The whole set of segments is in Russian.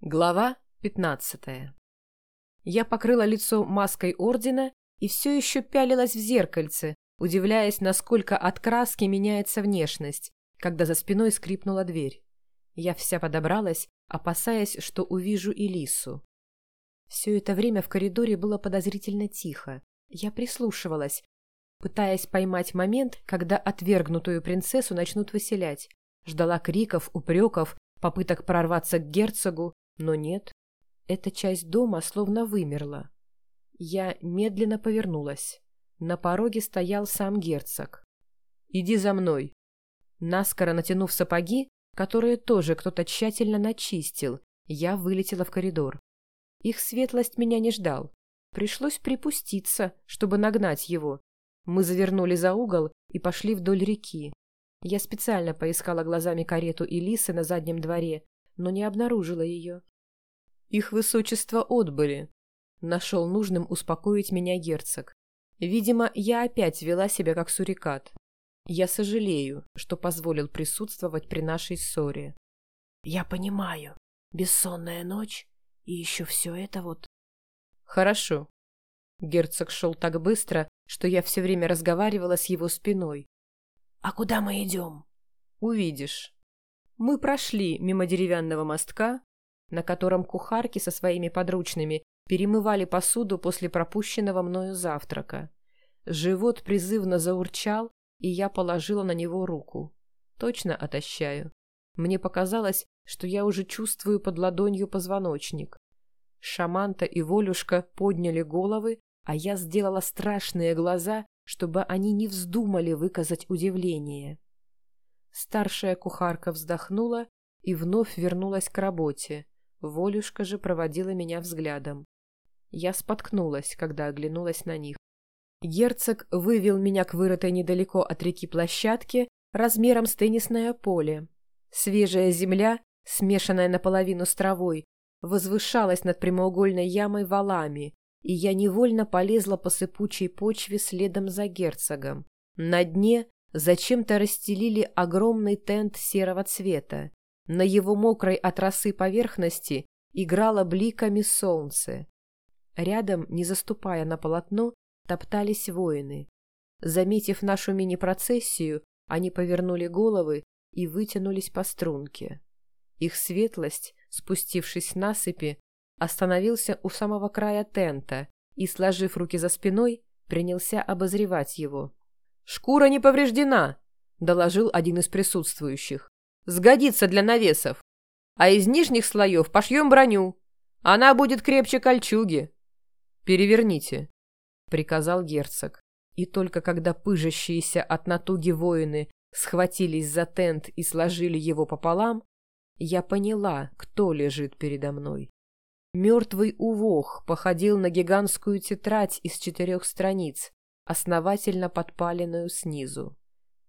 Глава 15 Я покрыла лицо маской ордена и все еще пялилась в зеркальце, удивляясь, насколько от краски меняется внешность, когда за спиной скрипнула дверь. Я вся подобралась, опасаясь, что увижу Элису. Все это время в коридоре было подозрительно тихо. Я прислушивалась, пытаясь поймать момент, когда отвергнутую принцессу начнут выселять. Ждала криков, упреков, попыток прорваться к герцогу, но нет, эта часть дома словно вымерла. Я медленно повернулась. На пороге стоял сам герцог. «Иди за мной!» Наскоро натянув сапоги, которые тоже кто-то тщательно начистил, я вылетела в коридор. Их светлость меня не ждал. Пришлось припуститься, чтобы нагнать его. Мы завернули за угол и пошли вдоль реки. Я специально поискала глазами карету Элисы на заднем дворе, но не обнаружила ее. Их высочество отбыли. Нашел нужным успокоить меня герцог. Видимо, я опять вела себя как сурикат. Я сожалею, что позволил присутствовать при нашей ссоре. Я понимаю. Бессонная ночь и еще все это вот. Хорошо. Герцог шел так быстро, что я все время разговаривала с его спиной. А куда мы идем? Увидишь. Мы прошли мимо деревянного мостка, на котором кухарки со своими подручными перемывали посуду после пропущенного мною завтрака. Живот призывно заурчал, и я положила на него руку. Точно отощаю. Мне показалось, что я уже чувствую под ладонью позвоночник. Шаманта и Волюшка подняли головы, а я сделала страшные глаза, чтобы они не вздумали выказать удивление. Старшая кухарка вздохнула и вновь вернулась к работе. Волюшка же проводила меня взглядом. Я споткнулась, когда оглянулась на них. Герцог вывел меня к вырытой недалеко от реки площадке размером с теннисное поле. Свежая земля, смешанная наполовину с травой, возвышалась над прямоугольной ямой валами, и я невольно полезла по сыпучей почве следом за герцогом. На дне зачем-то расстелили огромный тент серого цвета. На его мокрой от росы поверхности играло бликами солнце. Рядом, не заступая на полотно, топтались воины. Заметив нашу мини-процессию, они повернули головы и вытянулись по струнке. Их светлость, спустившись с насыпи, остановился у самого края тента и, сложив руки за спиной, принялся обозревать его. «Шкура не повреждена!» — доложил один из присутствующих. Сгодится для навесов. А из нижних слоев пошьем броню. Она будет крепче кольчуги. Переверните, — приказал герцог. И только когда пыжащиеся от натуги воины схватились за тент и сложили его пополам, я поняла, кто лежит передо мной. Мертвый увох походил на гигантскую тетрадь из четырех страниц, основательно подпаленную снизу.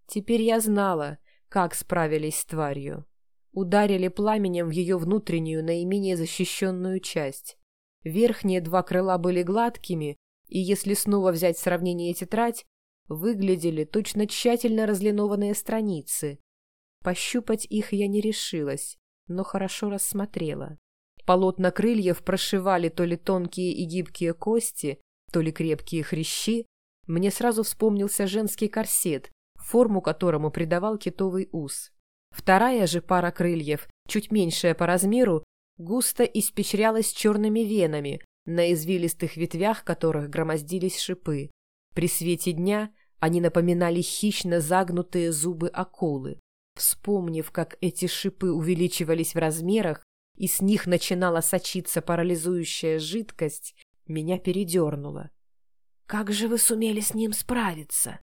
Теперь я знала, как справились с тварью. Ударили пламенем в ее внутреннюю, наименее защищенную часть. Верхние два крыла были гладкими, и если снова взять сравнение тетрадь, выглядели точно тщательно разлинованные страницы. Пощупать их я не решилась, но хорошо рассмотрела. Полотна крыльев прошивали то ли тонкие и гибкие кости, то ли крепкие хрящи. Мне сразу вспомнился женский корсет, форму которому придавал китовый ус. Вторая же пара крыльев, чуть меньшая по размеру, густо испечрялась черными венами, на извилистых ветвях которых громоздились шипы. При свете дня они напоминали хищно загнутые зубы акулы. Вспомнив, как эти шипы увеличивались в размерах, и с них начинала сочиться парализующая жидкость, меня передернуло. «Как же вы сумели с ним справиться?»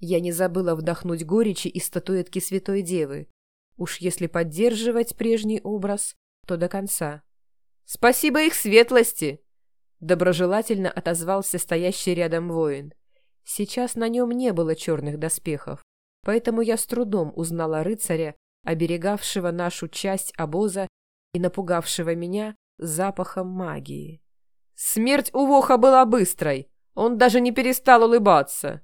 Я не забыла вдохнуть горечи из статуэтки Святой Девы. Уж если поддерживать прежний образ, то до конца. «Спасибо их светлости!» Доброжелательно отозвался стоящий рядом воин. Сейчас на нем не было черных доспехов, поэтому я с трудом узнала рыцаря, оберегавшего нашу часть обоза и напугавшего меня запахом магии. Смерть у Воха была быстрой, он даже не перестал улыбаться.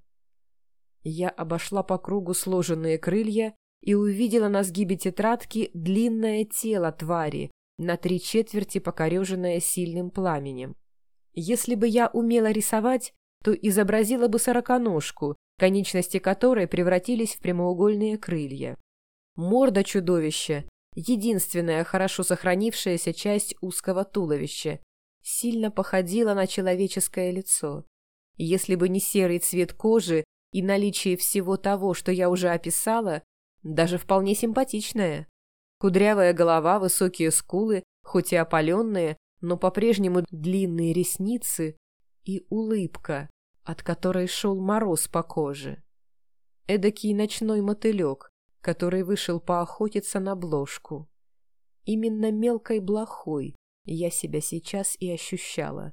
Я обошла по кругу сложенные крылья и увидела на сгибе тетрадки длинное тело твари, на три четверти покореженное сильным пламенем. Если бы я умела рисовать, то изобразила бы сороконожку, конечности которой превратились в прямоугольные крылья. Морда чудовища — единственная хорошо сохранившаяся часть узкого туловища, сильно походила на человеческое лицо. Если бы не серый цвет кожи и наличие всего того, что я уже описала, даже вполне симпатичная. Кудрявая голова, высокие скулы, хоть и опаленные, но по-прежнему длинные ресницы и улыбка, от которой шел мороз по коже. Эдакий ночной мотылек, который вышел поохотиться на бложку. Именно мелкой блохой я себя сейчас и ощущала.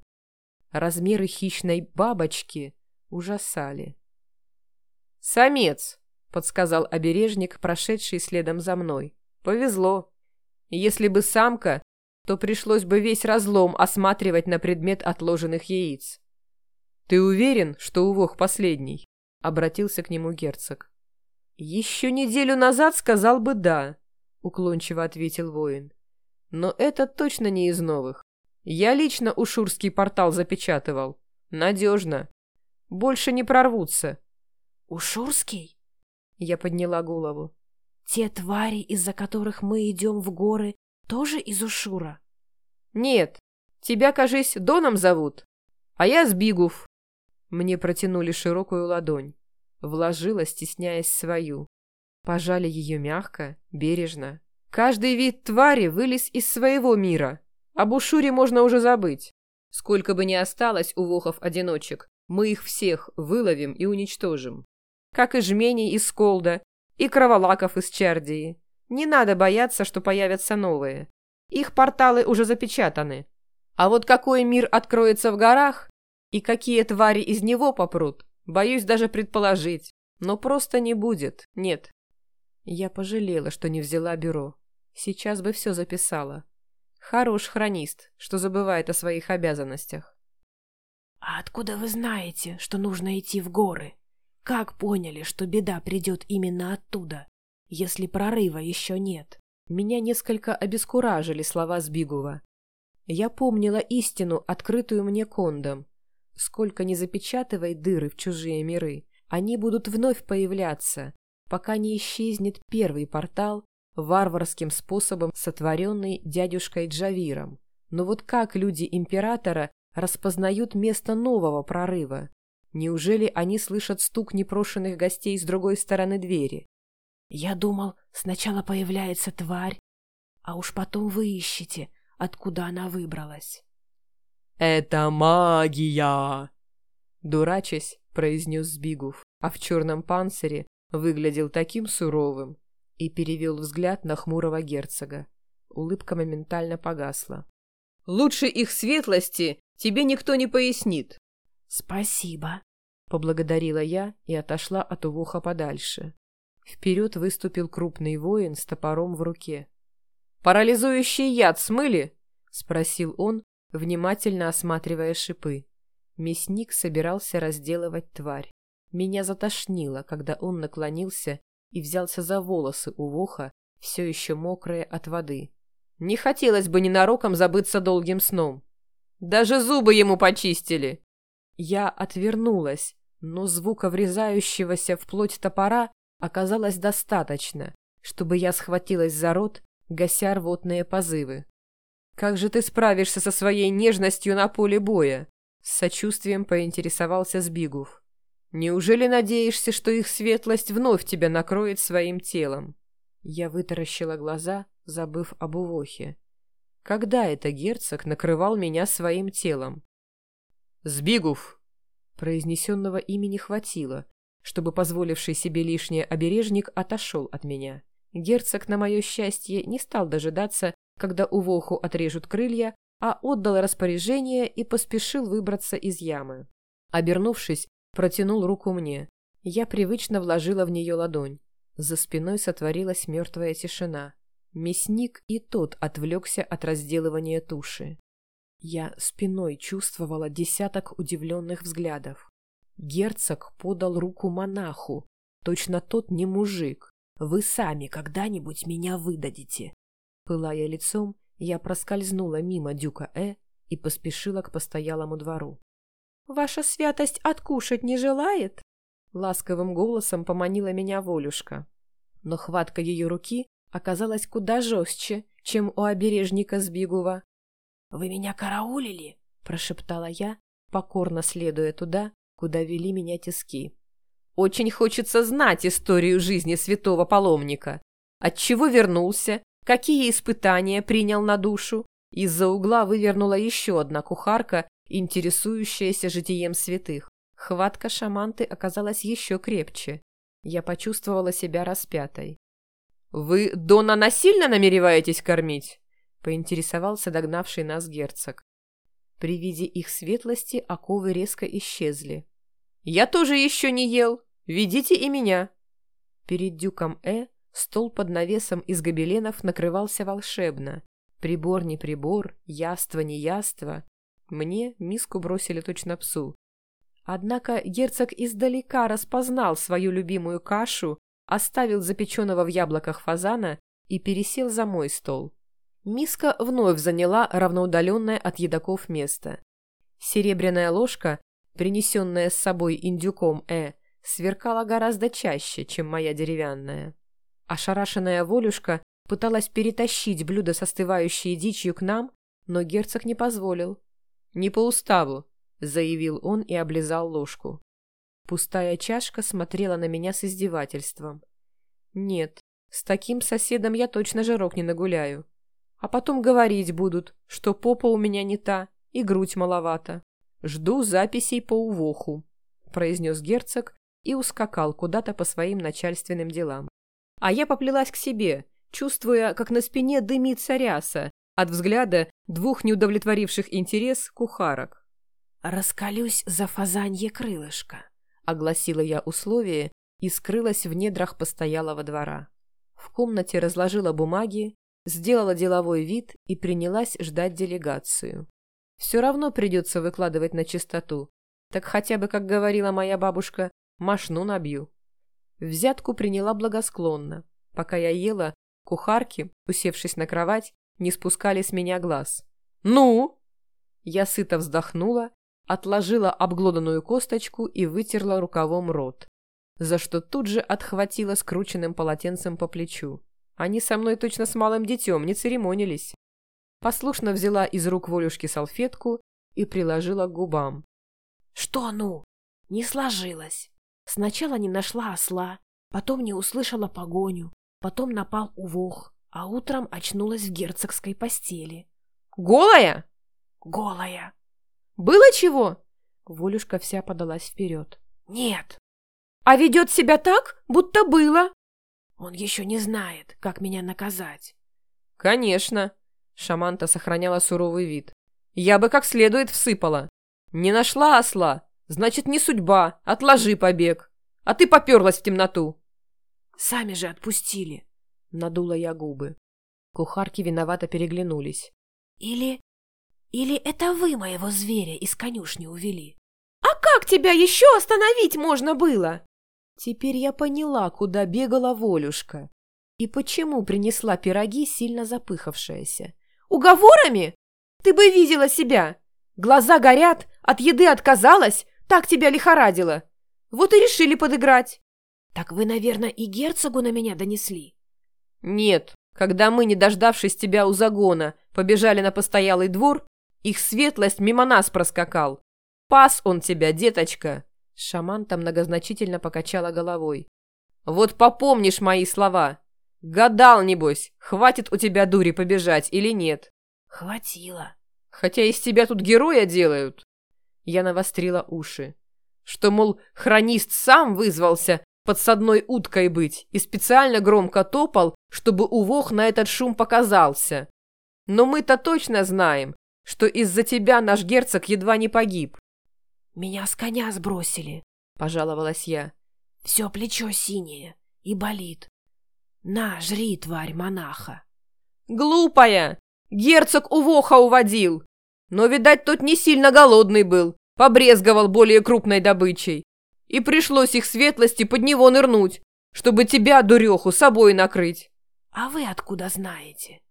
Размеры хищной бабочки ужасали. «Самец!» — подсказал обережник, прошедший следом за мной. «Повезло. Если бы самка, то пришлось бы весь разлом осматривать на предмет отложенных яиц. «Ты уверен, что увох последний?» — обратился к нему герцог. «Еще неделю назад сказал бы «да», — уклончиво ответил воин. «Но это точно не из новых. Я лично ушурский портал запечатывал. Надежно. Больше не прорвутся». «Ушурский?» Я подняла голову. «Те твари, из-за которых мы идем в горы, тоже из Ушура?» «Нет. Тебя, кажись, Доном зовут. А я Сбигув. Мне протянули широкую ладонь. Вложила, стесняясь свою. Пожали ее мягко, бережно. Каждый вид твари вылез из своего мира. Об Ушуре можно уже забыть. Сколько бы ни осталось у вохов-одиночек, мы их всех выловим и уничтожим. Как и жменей из Колда, и кроволаков из Чардии. Не надо бояться, что появятся новые. Их порталы уже запечатаны. А вот какой мир откроется в горах, и какие твари из него попрут, боюсь даже предположить. Но просто не будет, нет. Я пожалела, что не взяла бюро. Сейчас бы все записала. Хорош хронист, что забывает о своих обязанностях. «А откуда вы знаете, что нужно идти в горы? Как поняли, что беда придет именно оттуда, если прорыва еще нет?» Меня несколько обескуражили слова Сбигува. Я помнила истину, открытую мне кондом. Сколько не запечатывай дыры в чужие миры, они будут вновь появляться, пока не исчезнет первый портал, варварским способом сотворенный дядюшкой Джавиром. Но вот как люди Императора распознают место нового прорыва? Неужели они слышат стук непрошенных гостей с другой стороны двери? Я думал, сначала появляется тварь, а уж потом вы ищете, откуда она выбралась. «Это магия!» Дурачась, произнес Сбигув, а в черном панцире выглядел таким суровым и перевел взгляд на хмурого герцога. Улыбка моментально погасла. «Лучше их светлости тебе никто не пояснит!» «Спасибо!» — поблагодарила я и отошла от увуха подальше. Вперед выступил крупный воин с топором в руке. «Парализующий яд смыли?» — спросил он, внимательно осматривая шипы. Мясник собирался разделывать тварь. Меня затошнило, когда он наклонился и взялся за волосы у воха, все еще мокрые от воды. Не хотелось бы ненароком забыться долгим сном. Даже зубы ему почистили. Я отвернулась, но звука врезающегося в плоть топора оказалось достаточно, чтобы я схватилась за рот, гася рвотные позывы. «Как же ты справишься со своей нежностью на поле боя?» С сочувствием поинтересовался Сбигув. «Неужели надеешься, что их светлость вновь тебя накроет своим телом?» Я вытаращила глаза, забыв об увохе. Когда это герцог накрывал меня своим телом? «Сбигув!» Произнесенного имени хватило, чтобы позволивший себе лишнее обережник отошел от меня. Герцог, на мое счастье, не стал дожидаться, когда у Волху отрежут крылья, а отдал распоряжение и поспешил выбраться из ямы. Обернувшись, протянул руку мне. Я привычно вложила в нее ладонь. За спиной сотворилась мертвая тишина. Мясник и тот отвлекся от разделывания туши. Я спиной чувствовала десяток удивленных взглядов. Герцог подал руку монаху. Точно тот не мужик. Вы сами когда-нибудь меня выдадите. Пылая лицом, Я проскользнула мимо дюка Э и поспешила к постоялому двору. «Ваша святость откушать не желает?» Ласковым голосом поманила меня Волюшка. Но хватка ее руки оказалась куда жестче, чем у обережника Сбигува. «Вы меня караулили?» – прошептала я, покорно следуя туда, куда вели меня тиски. «Очень хочется знать историю жизни святого паломника. Отчего вернулся, какие испытания принял на душу. Из-за угла вывернула еще одна кухарка, интересующаяся житием святых. Хватка шаманты оказалась еще крепче. Я почувствовала себя распятой. «Вы Дона насильно намереваетесь кормить?» — поинтересовался догнавший нас герцог. При виде их светлости оковы резко исчезли. «Я тоже еще не ел! Ведите и меня!» Перед дюком Э стол под навесом из гобеленов накрывался волшебно. Прибор не прибор, яство не яство. Мне миску бросили точно псу. Однако герцог издалека распознал свою любимую кашу, оставил запеченного в яблоках фазана и пересел за мой стол. Миска вновь заняла равноудаленное от едоков место. Серебряная ложка, принесенная с собой индюком Э, сверкала гораздо чаще, чем моя деревянная. Ошарашенная Волюшка пыталась перетащить блюдо с остывающей дичью к нам, но герцог не позволил. «Не по уставу», — заявил он и облизал ложку. Пустая чашка смотрела на меня с издевательством. «Нет, с таким соседом я точно жирок не нагуляю. А потом говорить будут, что попа у меня не та и грудь маловато. Жду записей по увоху», — произнес герцог и ускакал куда-то по своим начальственным делам. А я поплелась к себе, чувствуя, как на спине дымится ряса от взгляда двух неудовлетворивших интерес кухарок. «Раскалюсь за фазанье крылышко», — огласила я условие и скрылась в недрах постоялого двора. В комнате разложила бумаги, сделала деловой вид и принялась ждать делегацию. Все равно придется выкладывать на чистоту. Так хотя бы, как говорила моя бабушка, машну набью. Взятку приняла благосклонно. Пока я ела, кухарки, усевшись на кровать, не спускали с меня глаз. «Ну?» Я сыто вздохнула, отложила обглоданную косточку и вытерла рукавом рот, за что тут же отхватила скрученным полотенцем по плечу. Они со мной точно с малым детем не церемонились. Послушно взяла из рук Волюшки салфетку и приложила к губам. «Что ну? Не сложилось. Сначала не нашла осла, потом не услышала погоню, потом напал увох, а утром очнулась в герцогской постели». «Голая?» «Голая». «Было чего?» Волюшка вся подалась вперед. «Нет». «А ведет себя так, будто было?» Он еще не знает, как меня наказать. Конечно. Шаманта сохраняла суровый вид. Я бы как следует всыпала. Не нашла осла. Значит, не судьба. Отложи побег. А ты поперлась в темноту. Сами же отпустили. Надула я губы. Кухарки виновато переглянулись. Или... Или это вы моего зверя из конюшни увели? А как тебя еще остановить можно было? Теперь я поняла, куда бегала Волюшка. И почему принесла пироги, сильно запыхавшаяся. «Уговорами? Ты бы видела себя! Глаза горят, от еды отказалась, так тебя лихорадило. Вот и решили подыграть». «Так вы, наверное, и герцогу на меня донесли?» «Нет, когда мы, не дождавшись тебя у загона, побежали на постоялый двор, их светлость мимо нас проскакал. Пас он тебя, деточка!» Шаманта многозначительно покачала головой. «Вот попомнишь мои слова. Гадал, небось, хватит у тебя дури побежать или нет?» «Хватило». «Хотя из тебя тут героя делают». Я навострила уши. Что, мол, хронист сам вызвался подсадной уткой быть и специально громко топал, чтобы увох на этот шум показался. Но мы-то точно знаем, что из-за тебя наш герцог едва не погиб. «Меня с коня сбросили», — пожаловалась я. «Все плечо синее и болит. На, жри, тварь монаха». «Глупая! Герцог у воха уводил! Но, видать, тот не сильно голодный был, побрезговал более крупной добычей. И пришлось их светлости под него нырнуть, чтобы тебя, дуреху, собой накрыть». «А вы откуда знаете?»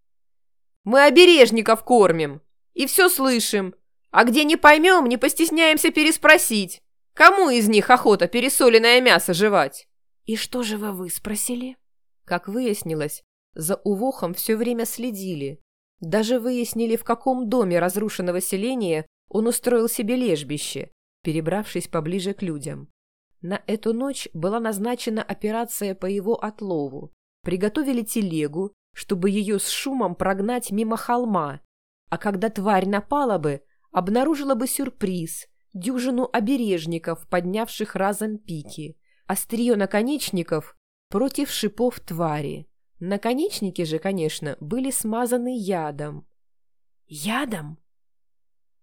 Мы обережников кормим. И все слышим. А где не поймем, не постесняемся переспросить. Кому из них охота пересоленное мясо жевать? И что же вы выспросили? Как выяснилось, за Увохом все время следили. Даже выяснили, в каком доме разрушенного селения он устроил себе лежбище, перебравшись поближе к людям. На эту ночь была назначена операция по его отлову. Приготовили телегу, чтобы ее с шумом прогнать мимо холма, а когда тварь напала бы, обнаружила бы сюрприз – дюжину обережников, поднявших разом пики, острие наконечников против шипов твари. Наконечники же, конечно, были смазаны ядом. «Ядом?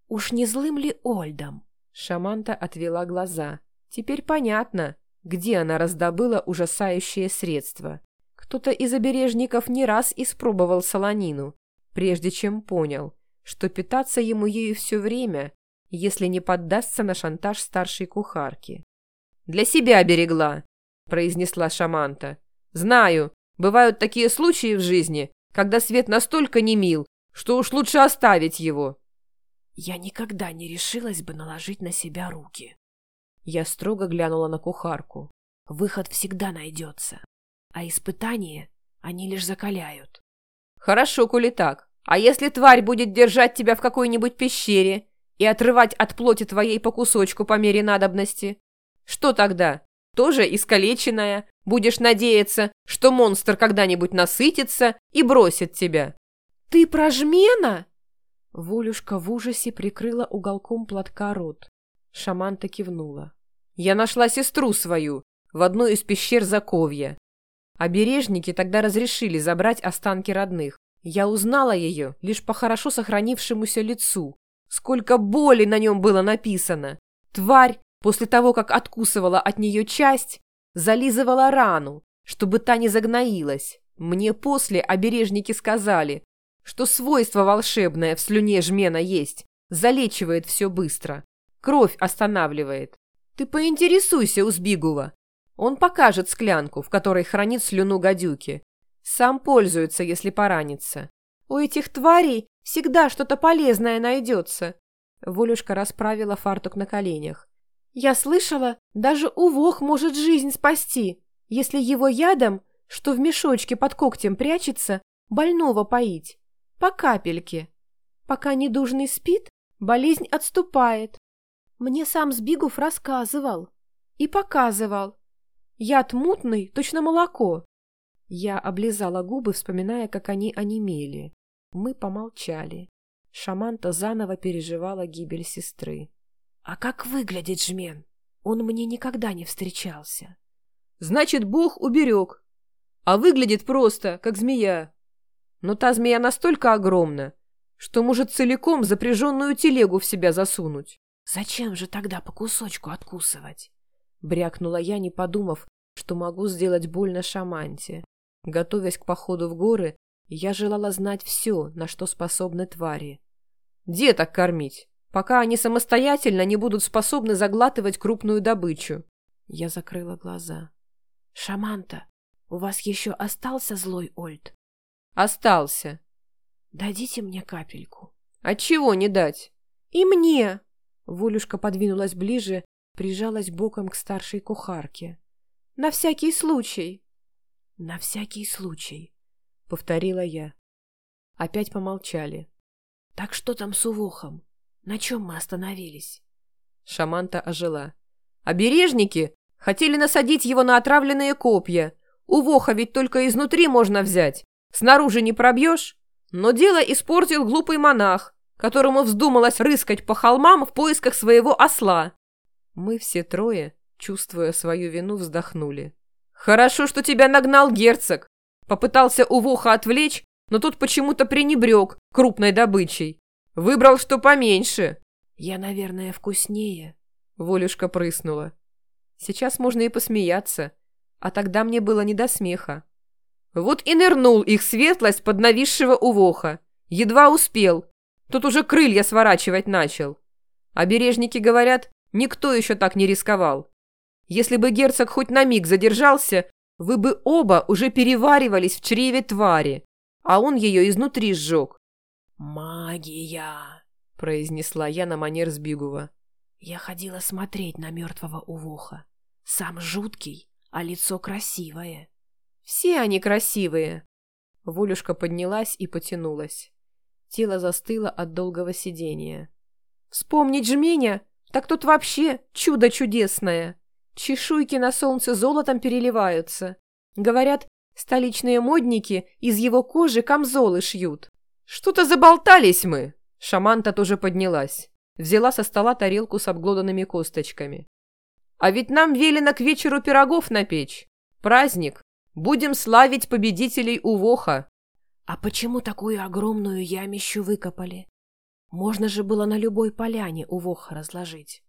Уж не злым ли Ольдом?» Шаманта отвела глаза. Теперь понятно, где она раздобыла ужасающее средство. Кто-то из обережников не раз испробовал солонину, прежде чем понял, что питаться ему ею все время, если не поддастся на шантаж старшей кухарки. «Для себя берегла», — произнесла Шаманта. «Знаю, Бывают такие случаи в жизни, когда свет настолько не мил, что уж лучше оставить его. Я никогда не решилась бы наложить на себя руки. Я строго глянула на кухарку. Выход всегда найдется, а испытания они лишь закаляют. Хорошо, коли так. А если тварь будет держать тебя в какой-нибудь пещере и отрывать от плоти твоей по кусочку по мере надобности? Что тогда? Тоже искалеченная, Будешь надеяться, что монстр когда-нибудь насытится и бросит тебя. Ты прожмена? Волюшка в ужасе прикрыла уголком платка рот. Шаманта кивнула. Я нашла сестру свою в одной из пещер Заковья. Обережники тогда разрешили забрать останки родных. Я узнала ее лишь по хорошо сохранившемуся лицу. Сколько боли на нем было написано. Тварь, после того, как откусывала от нее часть, зализывала рану, чтобы та не загноилась. Мне после обережники сказали, что свойство волшебное в слюне жмена есть, залечивает все быстро, кровь останавливает. Ты поинтересуйся у Сбигува. Он покажет склянку, в которой хранит слюну гадюки. Сам пользуется, если поранится. У этих тварей всегда что-то полезное найдется. Волюшка расправила фартук на коленях. Я слышала, даже увох может жизнь спасти, если его ядом, что в мешочке под когтем прячется, больного поить. По капельке. Пока недужный спит, болезнь отступает. Мне сам Сбигов рассказывал. И показывал. Яд мутный, точно молоко. Я облизала губы, вспоминая, как они онемели. Мы помолчали. Шаманта заново переживала гибель сестры. «А как выглядит жмен? Он мне никогда не встречался». «Значит, Бог уберег. А выглядит просто, как змея. Но та змея настолько огромна, что может целиком запряженную телегу в себя засунуть». «Зачем же тогда по кусочку откусывать?» Брякнула я, не подумав, что могу сделать больно шаманте. Готовясь к походу в горы, я желала знать все, на что способны твари. «Деток кормить!» пока они самостоятельно не будут способны заглатывать крупную добычу. Я закрыла глаза. «Шаманта, у вас еще остался злой Ольд?» «Остался». «Дадите мне капельку». «Отчего не дать?» «И мне!» Волюшка подвинулась ближе, прижалась боком к старшей кухарке. «На всякий случай!» «На всякий случай!» — повторила я. Опять помолчали. «Так что там с увохом?» На чем мы остановились? Шаманта ожила. Обережники хотели насадить его на отравленные копья. У Воха ведь только изнутри можно взять. Снаружи не пробьешь. Но дело испортил глупый монах, которому вздумалось рыскать по холмам в поисках своего осла. Мы все трое, чувствуя свою вину, вздохнули. «Хорошо, что тебя нагнал герцог!» Попытался у Воха отвлечь, но тут почему-то пренебрег крупной добычей. Выбрал, что поменьше. Я, наверное, вкуснее. Волюшка прыснула. Сейчас можно и посмеяться, а тогда мне было не до смеха. Вот и нырнул их светлость под нависшего увоха. Едва успел. Тут уже крылья сворачивать начал. Обережники говорят, никто еще так не рисковал. Если бы герцог хоть на миг задержался, вы бы оба уже переваривались в чреве твари, а он ее изнутри сжег. «Магия!» — произнесла я на манер Сбигува. Я ходила смотреть на мертвого Увоха. Сам жуткий, а лицо красивое. Все они красивые. Волюшка поднялась и потянулась. Тело застыло от долгого сидения. Вспомнить жменя? Так тут вообще чудо чудесное. Чешуйки на солнце золотом переливаются. Говорят, столичные модники из его кожи камзолы шьют. Что-то заболтались мы. Шаманта тоже поднялась. Взяла со стола тарелку с обглоданными косточками. А ведь нам велено к вечеру пирогов напечь. Праздник. Будем славить победителей Увоха. А почему такую огромную ямищу выкопали? Можно же было на любой поляне Увоха разложить.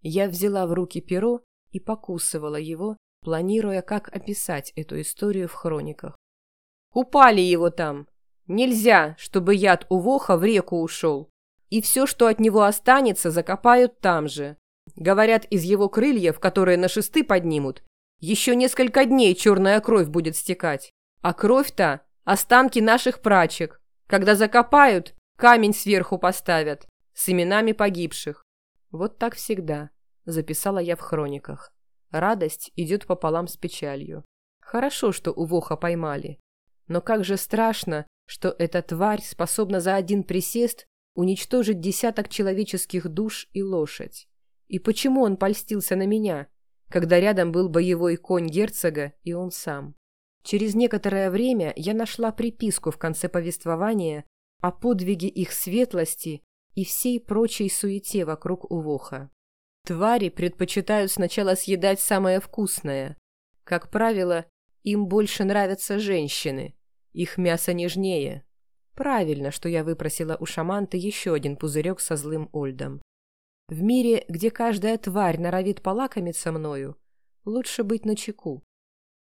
Я взяла в руки перо и покусывала его, планируя, как описать эту историю в хрониках. Упали его там. Нельзя, чтобы яд Увоха в реку ушел и все, что от него останется, закопают там же. Говорят, из его крыльев, которые на шесты поднимут, еще несколько дней черная кровь будет стекать. А кровь-то – останки наших прачек. Когда закопают, камень сверху поставят с именами погибших. Вот так всегда, записала я в хрониках. Радость идет пополам с печалью. Хорошо, что у Воха поймали. Но как же страшно, что эта тварь способна за один присест уничтожить десяток человеческих душ и лошадь. И почему он польстился на меня, когда рядом был боевой конь герцога и он сам? Через некоторое время я нашла приписку в конце повествования о подвиге их светлости и всей прочей суете вокруг Увоха. Твари предпочитают сначала съедать самое вкусное. Как правило, им больше нравятся женщины, их мясо нежнее. Правильно, что я выпросила у шаманты еще один пузырек со злым Ольдом. В мире, где каждая тварь норовит полакомиться мною, лучше быть начеку.